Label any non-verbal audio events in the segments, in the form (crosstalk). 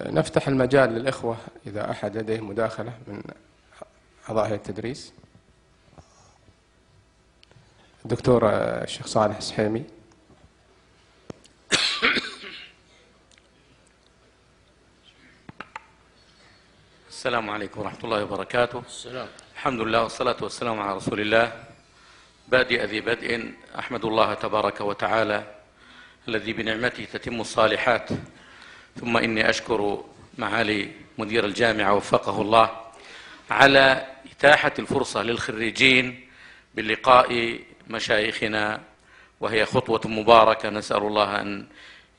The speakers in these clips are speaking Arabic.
نفتح المجال للإخوة إذا أحد لديه مداخلة من أعضاء هيئة التدريس. الدكتور الشيخ صالح السحيمي. السلام عليكم ورحمة الله وبركاته. السلام. الحمد لله والصلاة والسلام على رسول الله. بادئ ذي بدء أحمد الله تبارك وتعالى الذي بنعمته تتم الصالحات. ثم إني أشكر معالي مدير الجامعة وفقه الله على إتاحة الفرصة للخريجين بلقاء مشايخنا وهي خطوة مباركة نسأل الله أن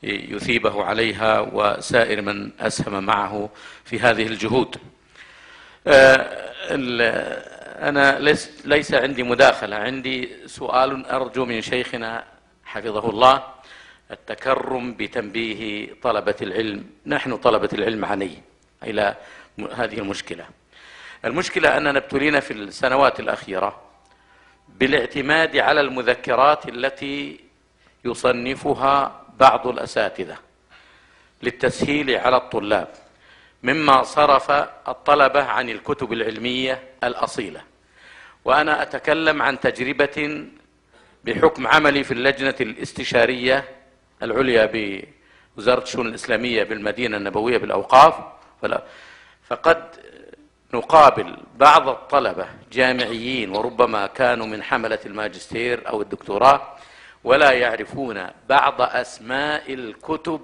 يثيبه عليها وسائر من أسهم معه في هذه الجهود. أنا ليس عندي مداخلة عندي سؤال أرجو من شيخنا حفظه الله. التكرم بتنبيه طلبة العلم. نحن طلبة العلم عليه إلى هذه المشكلة. المشكلة أننا ابتلينا في السنوات الأخيرة بالاعتماد على المذكرات التي يصنفها بعض الأساتذة للتسهيل على الطلاب مما صرف الطلبة عن الكتب العلمية الأصيلة. وأنا أتكلم عن تجربة بحكم عملي في اللجنة الاستشارية العليا بوزارة الشؤون الإسلامية بالمدينة النبوية بالأوقاف فقد نقابل بعض الطلبة جامعيين وربما كانوا من حملة الماجستير أو الدكتوراه ولا يعرفون بعض أسماء الكتب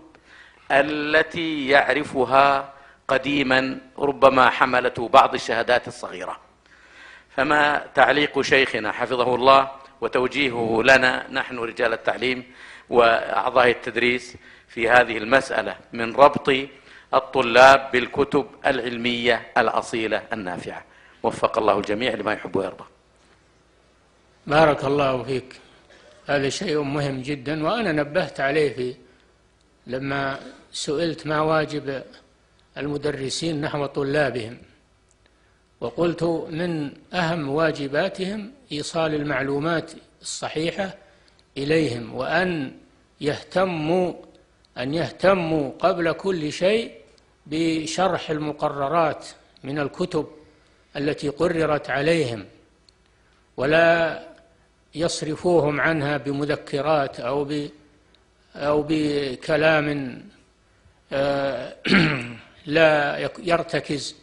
التي يعرفها قديما ربما حملته بعض الشهادات الصغيرة. فما تعليق شيخنا حفظه الله وتوجيهه لنا نحن رجال التعليم وأعضاء التدريس في هذه المسألة من ربط الطلاب بالكتب العلمية الأصيلة النافعة. وفق الله الجميع لما يحب ويرضى. بارك الله فيك. هذا شيء مهم جدا وأنا نبهت عليه في لما سئلت ما واجب المدرسين نحو طلابهم. وقلت من أهم واجباتهم إيصال المعلومات الصحيحة إليهم وأن يهتموا أن يهتموا قبل كل شيء بشرح المقررات من الكتب التي قررت عليهم ولا يصرفوهم عنها بمذكرات أو ب أو بكلام آه، (clears throat) لا يرتكز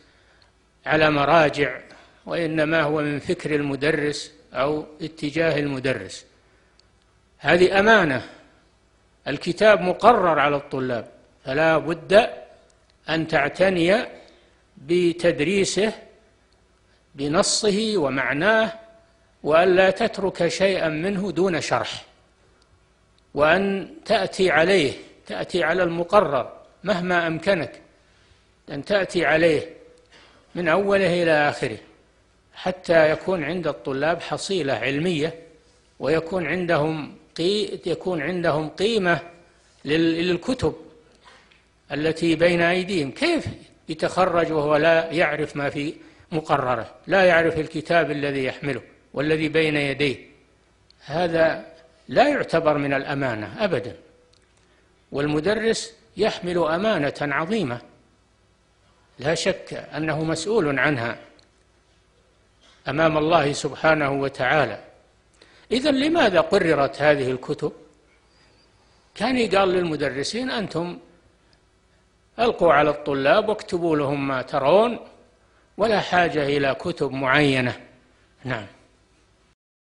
على مراجع وإنما هو من فكر المدرس أو اتجاه المدرس. هذه أمانة. الكتاب مقرر على الطلاب فلا بد أن تعتني بتدريسه بنصه ومعناه وأن لا تترك شيئا منه دون شرح وأن تأتي عليه تأتي على المقرر مهما أمكنك أن تأتي عليه من أوله إلى آخره حتى يكون عند الطلاب حصيلة علمية ويكون عندهم قي يكون عندهم قيمة للكتب التي بين أيديهم. كيف يتخرج وهو لا يعرف ما في مقرره؟ لا يعرف الكتاب الذي يحمله والذي بين يديه. هذا لا يعتبر من الأمانة أبدا. والمدرس يحمل أمانة عظيمة. لا شك أنه مسؤول عنها أمام الله سبحانه وتعالى. إذا لماذا قررت هذه الكتب؟ كان يقال للمدرسين أنتم ألقوا على الطلاب واكتبوا لهم ما ترون ولا حاجة إلى كتب معينة. نعم.